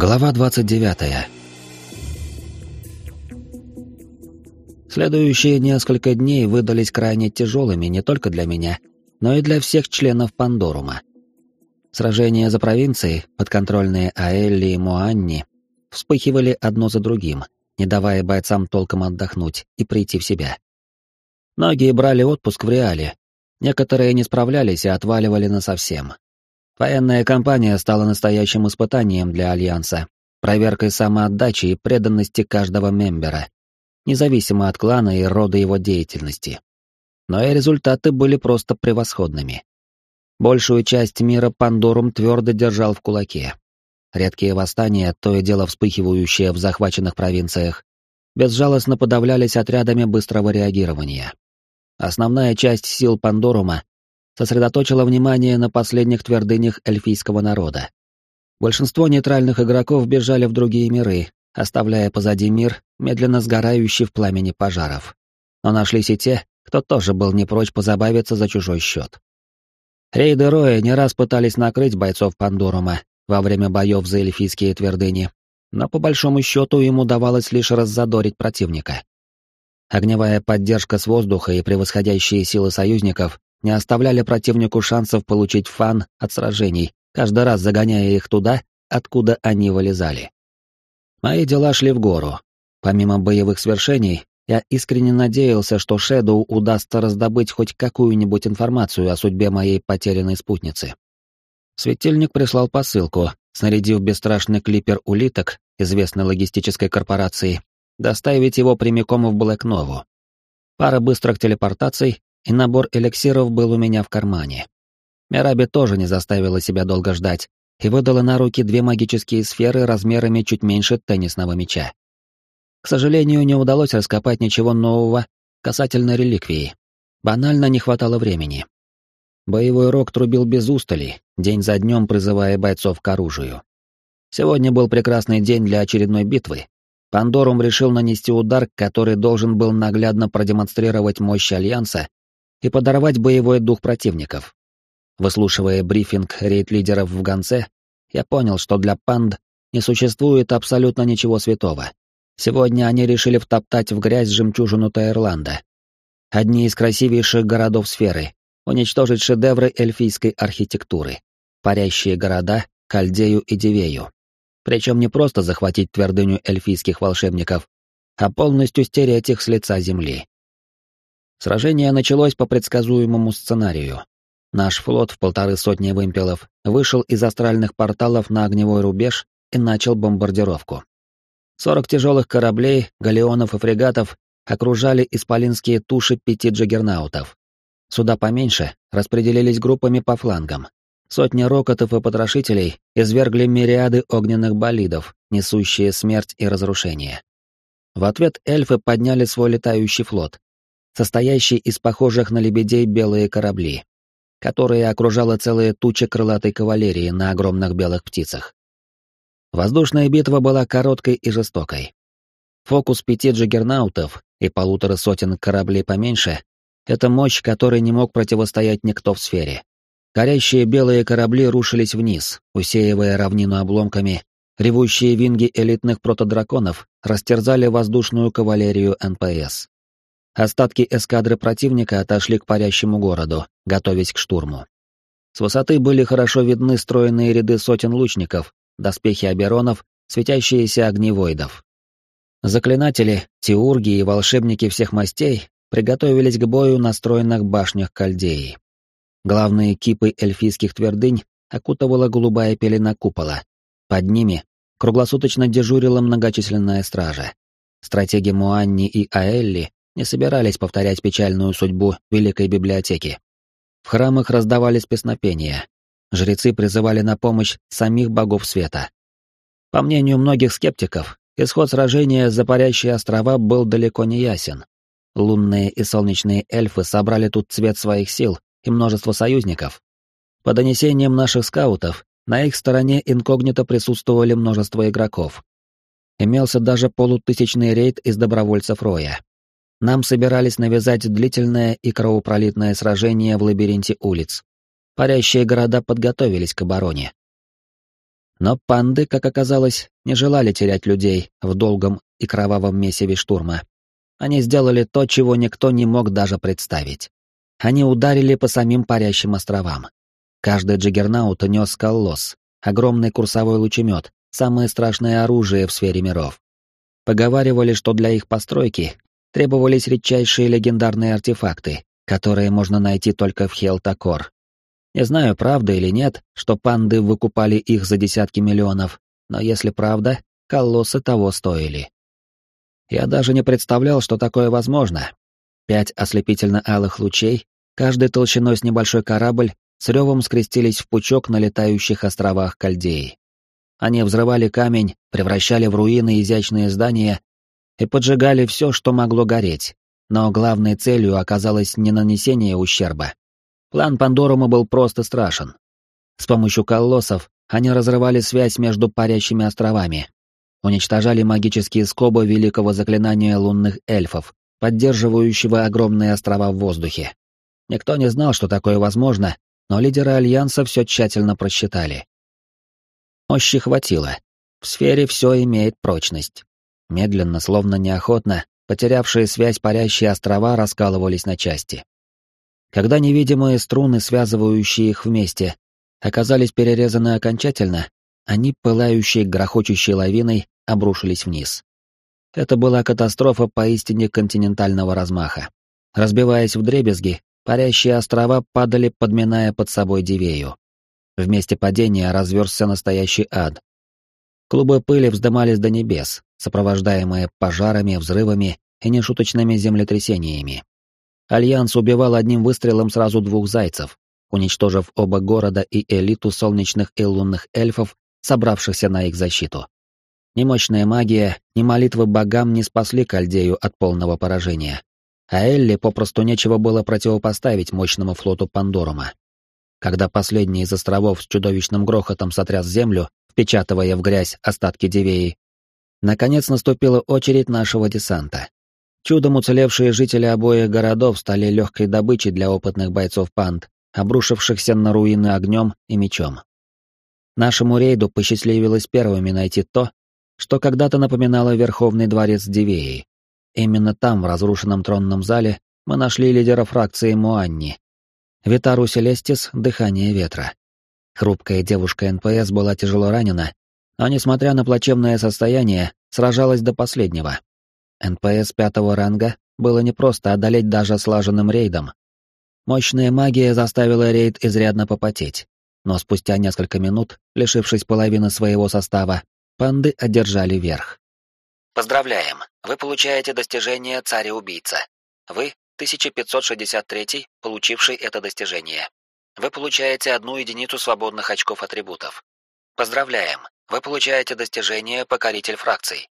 Глава 29. Следующие несколько дней выдались крайне тяжелыми не только для меня, но и для всех членов Пандорума. Сражения за провинции, подконтрольные Аэлли и Моанни, вспыхивали одно за другим, не давая бойцам толком отдохнуть и прийти в себя. Многие брали отпуск в реале, некоторые не справлялись и отваливали насовсем. Военная кампания стала настоящим испытанием для Альянса, проверкой самоотдачи и преданности каждого мембера, независимо от клана и рода его деятельности. Но и результаты были просто превосходными. Большую часть мира Пандорум твердо держал в кулаке. Редкие восстания, то и дело вспыхивающие в захваченных провинциях, безжалостно подавлялись отрядами быстрого реагирования. Основная часть сил Пандорума сосредоточила внимание на последних твердынях эльфийского народа. Большинство нейтральных игроков бежали в другие миры, оставляя позади мир, медленно сгорающий в пламени пожаров. Но нашлись и те, кто тоже был не прочь позабавиться за чужой счет. Рейды Роя не раз пытались накрыть бойцов Пандорума во время боев за эльфийские твердыни, но по большому счету им удавалось лишь раззадорить противника. Огневая поддержка с воздуха и превосходящие силы союзников не оставляли противнику шансов получить фан от сражений, каждый раз загоняя их туда, откуда они вылезали. Мои дела шли в гору. Помимо боевых свершений, я искренне надеялся, что Шэдоу удастся раздобыть хоть какую-нибудь информацию о судьбе моей потерянной спутницы. Светильник прислал посылку, снарядив бесстрашный клипер улиток, известной логистической корпорации, доставить его прямиком в Блэкнову. Пара быстрых телепортаций, и набор эликсиров был у меня в кармане. Мираби тоже не заставила себя долго ждать и выдала на руки две магические сферы размерами чуть меньше теннисного мяча. К сожалению, не удалось раскопать ничего нового касательно реликвии. Банально не хватало времени. Боевой рог трубил без устали, день за днем призывая бойцов к оружию. Сегодня был прекрасный день для очередной битвы. Пандорум решил нанести удар, который должен был наглядно продемонстрировать мощь Альянса и подорвать боевой дух противников. Выслушивая брифинг рейд-лидеров в гонце, я понял, что для панд не существует абсолютно ничего святого. Сегодня они решили втоптать в грязь жемчужину Таирланда. Одни из красивейших городов сферы, уничтожить шедевры эльфийской архитектуры, парящие города, Кальдею и Дивею. Причем не просто захватить твердыню эльфийских волшебников, а полностью стереть их с лица земли. Сражение началось по предсказуемому сценарию. Наш флот в полторы сотни вымпелов вышел из астральных порталов на огневой рубеж и начал бомбардировку. Сорок тяжелых кораблей, галеонов и фрегатов окружали исполинские туши пяти джаггернаутов. Суда поменьше распределились группами по флангам. Сотни рокотов и потрошителей извергли мириады огненных болидов, несущие смерть и разрушение. В ответ эльфы подняли свой летающий флот, состоящий из похожих на лебедей белые корабли, которые окружала целая туча крылатой кавалерии на огромных белых птицах. Воздушная битва была короткой и жестокой. Фокус пяти джиггернаутов и полутора сотен кораблей поменьше — это мощь, которой не мог противостоять никто в сфере. Горящие белые корабли рушились вниз, усеивая равнину обломками, ревущие винги элитных протодраконов растерзали воздушную кавалерию НПС. Остатки эскадры противника отошли к парящему городу, готовясь к штурму. С высоты были хорошо видны стройные ряды сотен лучников, доспехи оберонов, светящиеся огни войдов. Заклинатели, теурги и волшебники всех мастей приготовились к бою на стройных башнях Кальдеи. Главные кипы эльфийских твердынь окутывала голубая пелена купола. Под ними круглосуточно дежурила многочисленная стража. Стратеги Муанни и Аэлли не собирались повторять печальную судьбу Великой Библиотеки. В храмах раздавались песнопения. Жрецы призывали на помощь самих богов света. По мнению многих скептиков, исход сражения за парящие острова был далеко не ясен. Лунные и солнечные эльфы собрали тут цвет своих сил и множество союзников. По донесениям наших скаутов, на их стороне инкогнито присутствовали множество игроков. Имелся даже полутысячный рейд из добровольцев Роя. Нам собирались навязать длительное и кровопролитное сражение в лабиринте улиц. Парящие города подготовились к обороне. Но панды, как оказалось, не желали терять людей в долгом и кровавом месиве штурма. Они сделали то, чего никто не мог даже представить. Они ударили по самим парящим островам. Каждый джиггернаут нес колосс, огромный курсовой лучемет, самое страшное оружие в сфере миров. Поговаривали, что для их постройки требовались редчайшие легендарные артефакты, которые можно найти только в Хелтакор. Не знаю, правда или нет, что панды выкупали их за десятки миллионов, но если правда, колоссы того стоили. Я даже не представлял, что такое возможно. Пять ослепительно-алых лучей, каждый толщиной с небольшой корабль, с ревом скрестились в пучок на летающих островах Кальдеи. Они взрывали камень, превращали в руины изящные здания и поджигали все, что могло гореть. Но главной целью оказалось не нанесение ущерба. План Пандорума был просто страшен. С помощью колоссов они разрывали связь между парящими островами, уничтожали магические скобы великого заклинания лунных эльфов, поддерживающего огромные острова в воздухе. Никто не знал, что такое возможно, но лидеры Альянса все тщательно просчитали. Мощи хватило. В сфере все имеет прочность. Медленно, словно неохотно, потерявшие связь парящие острова раскалывались на части. Когда невидимые струны, связывающие их вместе, оказались перерезаны окончательно, они, пылающие грохочущей лавиной, обрушились вниз. Это была катастрофа поистине континентального размаха. Разбиваясь в дребезги, парящие острова падали, подминая под собой Дивею. В месте падения разверзся настоящий ад. Клубы пыли вздымались до небес, сопровождаемые пожарами, взрывами и нешуточными землетрясениями. Альянс убивал одним выстрелом сразу двух зайцев, уничтожив оба города и элиту солнечных и лунных эльфов, собравшихся на их защиту. Ни мощная магия, ни молитвы богам не спасли Кальдею от полного поражения. А Элли попросту нечего было противопоставить мощному флоту Пандорума. Когда последний из островов с чудовищным грохотом сотряс землю, впечатывая в грязь остатки Дивеи, наконец наступила очередь нашего десанта. Чудом уцелевшие жители обоих городов стали легкой добычей для опытных бойцов панд, обрушившихся на руины огнем и мечом. Нашему рейду посчастливилось первыми найти то, что когда-то напоминало Верховный дворец Дивеи. Именно там, в разрушенном тронном зале, мы нашли лидера фракции Муанни. Витару Селестис — дыхание ветра. Хрупкая девушка НПС была тяжело ранена, но, несмотря на плачевное состояние, сражалась до последнего. НПС пятого ранга было непросто одолеть даже слаженным рейдом. Мощная магия заставила рейд изрядно попотеть, но спустя несколько минут, лишившись половины своего состава, панды одержали верх. Поздравляем, вы получаете достижение цареубийца. Вы 1563, получивший это достижение. Вы получаете одну единицу свободных очков атрибутов. Поздравляем, вы получаете достижение покоритель фракций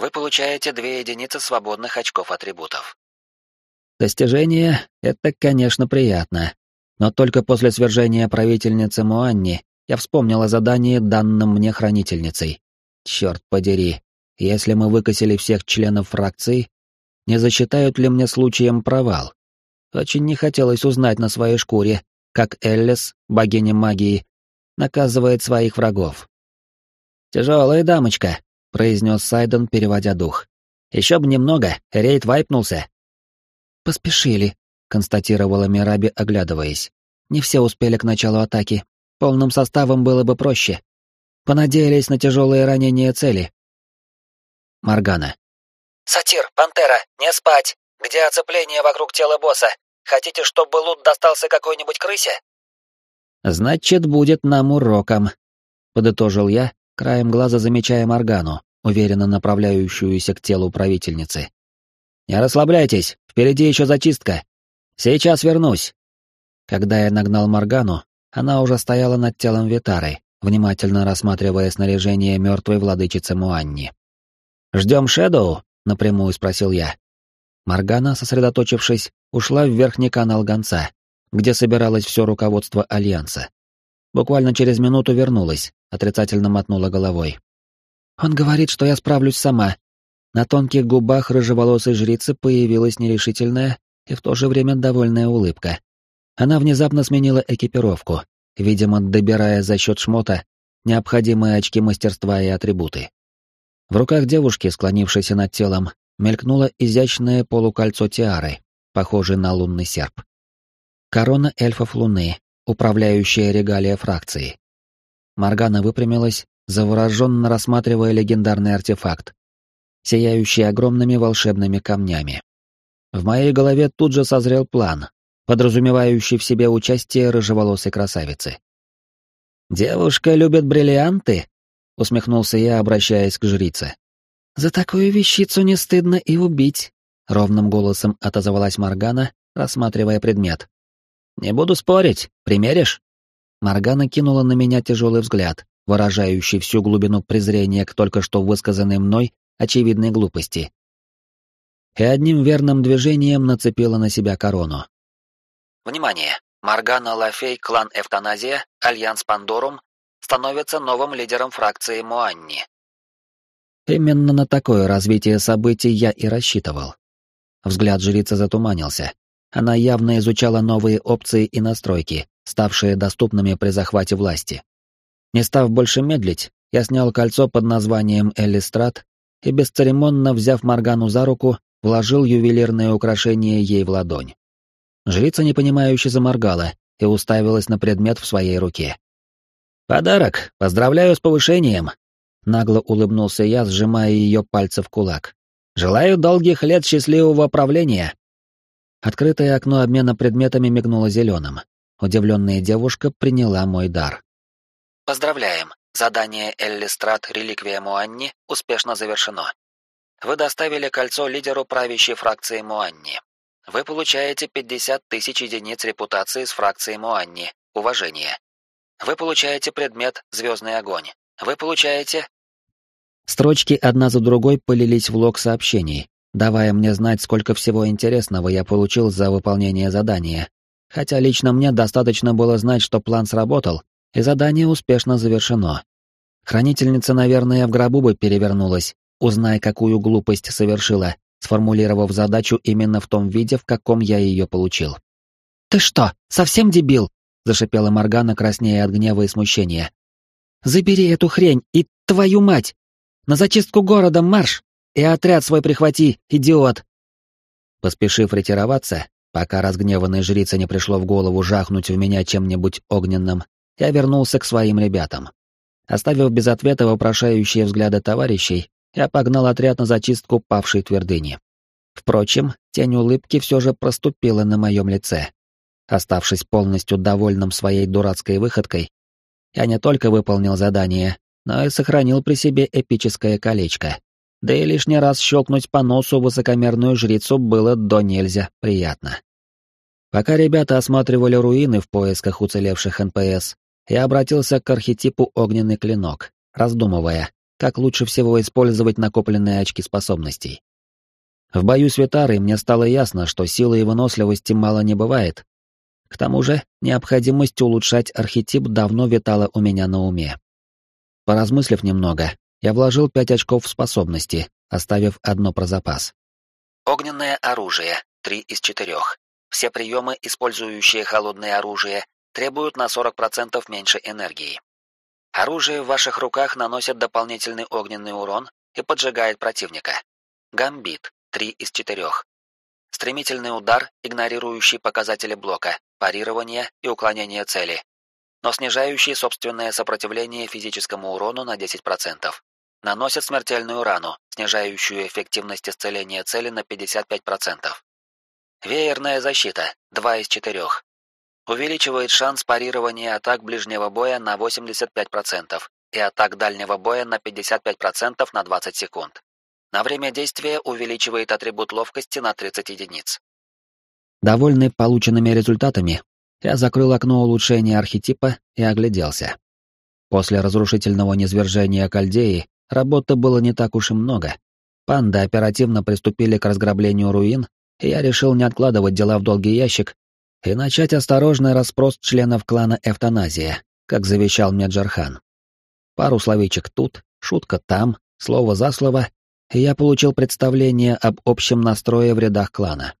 вы получаете две единицы свободных очков атрибутов. Достижение — это, конечно, приятно. Но только после свержения правительницы Муанни я вспомнил о задании, данном мне хранительницей. Черт подери, если мы выкосили всех членов фракции, не засчитают ли мне случаем провал? Очень не хотелось узнать на своей шкуре, как Эллис, богиня магии, наказывает своих врагов. «Тяжелая дамочка», произнес Сайден, переводя дух. Еще бы немного, рейд вайпнулся. Поспешили, констатировала Мираби, оглядываясь. Не все успели к началу атаки. Полным составом было бы проще. Понадеялись на тяжелые ранения цели. Маргана. Сатир, Пантера, не спать. Где оцепление вокруг тела босса? Хотите, чтобы лут достался какой-нибудь крысе? Значит, будет нам уроком, подытожил я, краем глаза замечая Моргану, уверенно направляющуюся к телу правительницы. «Не расслабляйтесь, впереди еще зачистка. Сейчас вернусь». Когда я нагнал Моргану, она уже стояла над телом Витары, внимательно рассматривая снаряжение мертвой владычицы Муанни. «Ждем Шэдоу?» — напрямую спросил я. Моргана, сосредоточившись, ушла в верхний канал гонца, где собиралось все руководство Альянса. Буквально через минуту вернулась, отрицательно мотнула головой. «Он говорит, что я справлюсь сама». На тонких губах рыжеволосой жрицы появилась нерешительная и в то же время довольная улыбка. Она внезапно сменила экипировку, видимо, добирая за счет шмота необходимые очки мастерства и атрибуты. В руках девушки, склонившейся над телом, мелькнуло изящное полукольцо тиары, похожее на лунный серп. Корона эльфов Луны, управляющая регалия фракции. Моргана выпрямилась, завороженно рассматривая легендарный артефакт, сияющий огромными волшебными камнями. В моей голове тут же созрел план, подразумевающий в себе участие рыжеволосой красавицы. «Девушка любит бриллианты?» — усмехнулся я, обращаясь к жрице. «За такую вещицу не стыдно и убить», — ровным голосом отозвалась Моргана, рассматривая предмет. «Не буду спорить. Примеришь?» Моргана кинула на меня тяжелый взгляд, выражающий всю глубину презрения к только что высказанной мной очевидной глупости. И одним верным движением нацепила на себя корону. Внимание! Маргана Лафей, клан Эвтаназия, Альянс Пандорум становится новым лидером фракции Муанни. Именно на такое развитие событий я и рассчитывал. Взгляд жрицы затуманился. Она явно изучала новые опции и настройки, ставшие доступными при захвате власти. Не став больше медлить, я снял кольцо под названием Эллистрат и, бесцеремонно взяв Маргану за руку, вложил ювелирное украшение ей в ладонь. Жрица непонимающе заморгала и уставилась на предмет в своей руке. «Подарок! Поздравляю с повышением!» Нагло улыбнулся я, сжимая ее пальцы в кулак. «Желаю долгих лет счастливого правления!» Открытое окно обмена предметами мигнуло зеленым. Удивленная девушка приняла мой дар. «Поздравляем! Задание Эллистрат Реликвия Муанни успешно завершено. Вы доставили кольцо лидеру правящей фракции Муанни. Вы получаете 50 тысяч единиц репутации с фракцией Муанни. Уважение. Вы получаете предмет «Звездный огонь». Вы получаете... Строчки одна за другой полились в лог сообщений, давая мне знать, сколько всего интересного я получил за выполнение задания. Хотя лично мне достаточно было знать, что план сработал, и задание успешно завершено. Хранительница, наверное, в гробу бы перевернулась, узнай, какую глупость совершила, сформулировав задачу именно в том виде, в каком я ее получил. «Ты что, совсем дебил?» — зашипела Моргана, краснея от гнева и смущения. «Забери эту хрень и твою мать! На зачистку города марш! И отряд свой прихвати, идиот!» Поспешив ретироваться, пока разгневанной жрице не пришло в голову жахнуть в меня чем-нибудь огненным, я вернулся к своим ребятам. Оставив без ответа вопрошающие взгляды товарищей, я погнал отряд на зачистку павшей твердыни. Впрочем, тень улыбки все же проступила на моем лице. Оставшись полностью довольным своей дурацкой выходкой, я не только выполнил задание, но и сохранил при себе эпическое колечко. Да и лишний раз щелкнуть по носу высокомерную жрицу было до нельзя приятно. Пока ребята осматривали руины в поисках уцелевших НПС, я обратился к архетипу огненный клинок, раздумывая, как лучше всего использовать накопленные очки способностей. В бою с Витарой мне стало ясно, что силы и выносливости мало не бывает. К тому же, необходимость улучшать архетип давно витала у меня на уме. Поразмыслив немного, я вложил пять очков в способности, оставив одно про запас. Огненное оружие, три из четырех. Все приемы, использующие холодное оружие, требуют на 40% меньше энергии. Оружие в ваших руках наносит дополнительный огненный урон и поджигает противника. Гамбит, 3 из 4. Стремительный удар, игнорирующий показатели блока, парирование и уклонение цели, но снижающий собственное сопротивление физическому урону на 10%. Наносит смертельную рану, снижающую эффективность исцеления цели на 55%. Веерная защита, 2 из 4. Увеличивает шанс парирования атак ближнего боя на 85% и атак дальнего боя на 55% на 20 секунд. На время действия увеличивает атрибут ловкости на 30 единиц. Довольный полученными результатами, я закрыл окно улучшения архетипа и огляделся. После разрушительного низвержения Кальдеи работы было не так уж и много. Панды оперативно приступили к разграблению руин, и я решил не откладывать дела в долгий ящик и начать осторожный расспрос членов клана Эвтаназия, как завещал мне Джархан. Пару словечек тут, шутка там, слово за слово, и я получил представление об общем настрое в рядах клана.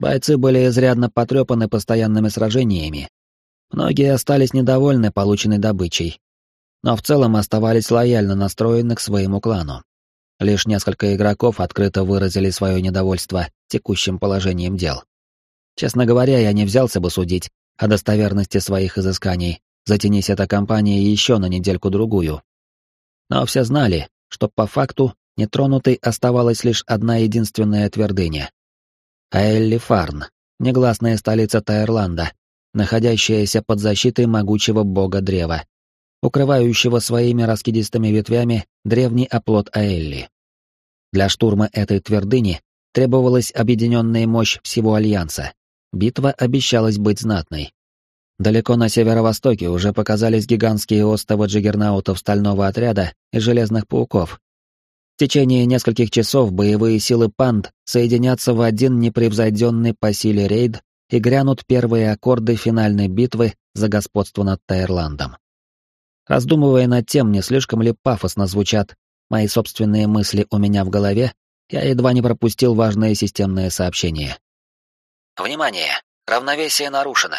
Бойцы были изрядно потрепаны постоянными сражениями. Многие остались недовольны полученной добычей. Но в целом оставались лояльно настроены к своему клану. Лишь несколько игроков открыто выразили свое недовольство текущим положением дел. Честно говоря, я не взялся бы судить о достоверности своих изысканий, затянись эта компания еще на недельку-другую. Но все знали, что по факту нетронутой оставалась лишь одна единственная твердыня. Аэлли Фарн, негласная столица Таирланда, находящаяся под защитой могучего бога древа, укрывающего своими раскидистыми ветвями древний оплот Аэлли. Для штурма этой твердыни требовалась объединенная мощь всего Альянса. Битва обещалась быть знатной. Далеко на северо-востоке уже показались гигантские остовы джиггернаутов стального отряда и железных пауков. В течение нескольких часов боевые силы панд соединятся в один непревзойденный по силе рейд и грянут первые аккорды финальной битвы за господство над Таирландом. Раздумывая над тем, не слишком ли пафосно звучат мои собственные мысли у меня в голове, я едва не пропустил важное системное сообщение. «Внимание! Равновесие нарушено.